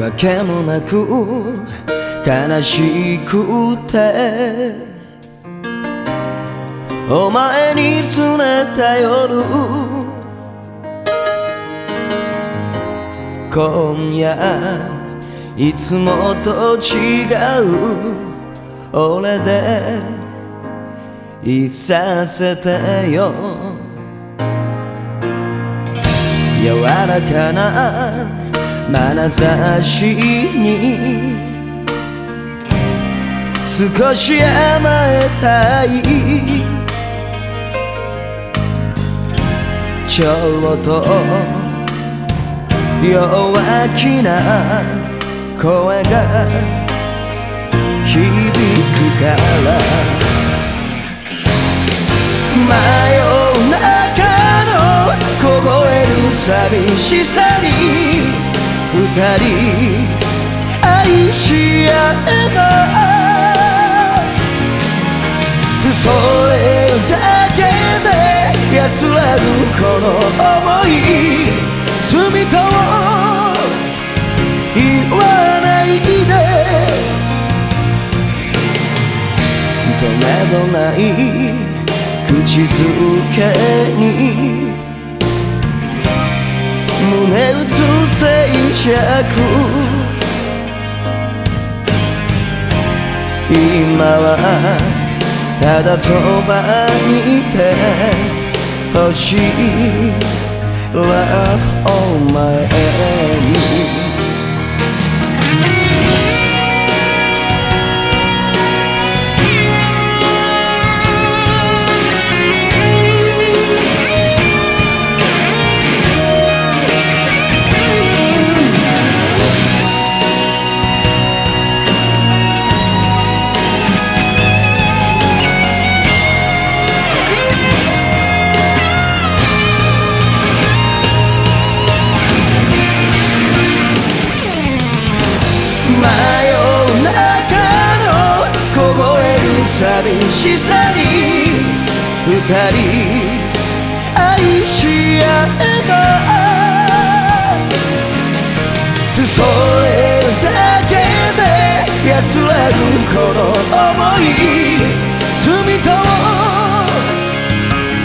わけもなく悲しくて。お前にすねた夜。今夜いつもと違う。俺で。いさせてよ。柔らかな眼差しに。少し甘えたい。ちょうど弱気な声が響くから。真夜中の凍える寂しさに。二人愛し合えばそれだけで。安らぐこの想い罪と言わないで。とめどない口づけに胸打つ静寂今はただそばにいてほしい Love on my end 寂しさに二人愛し合えばそれだけで安らぐこの想い。罪と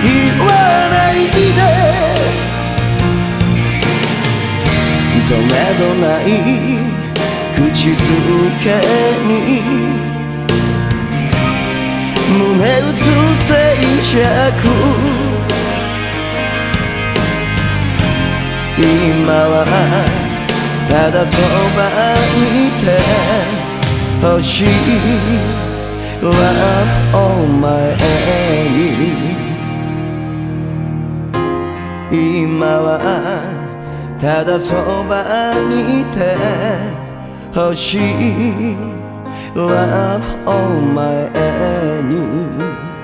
言わないでとめどない口づけに胸打つ静寂今はただそばにいてほしい Love on my enemy 今はただそばにいて欲しい Love all my enemies.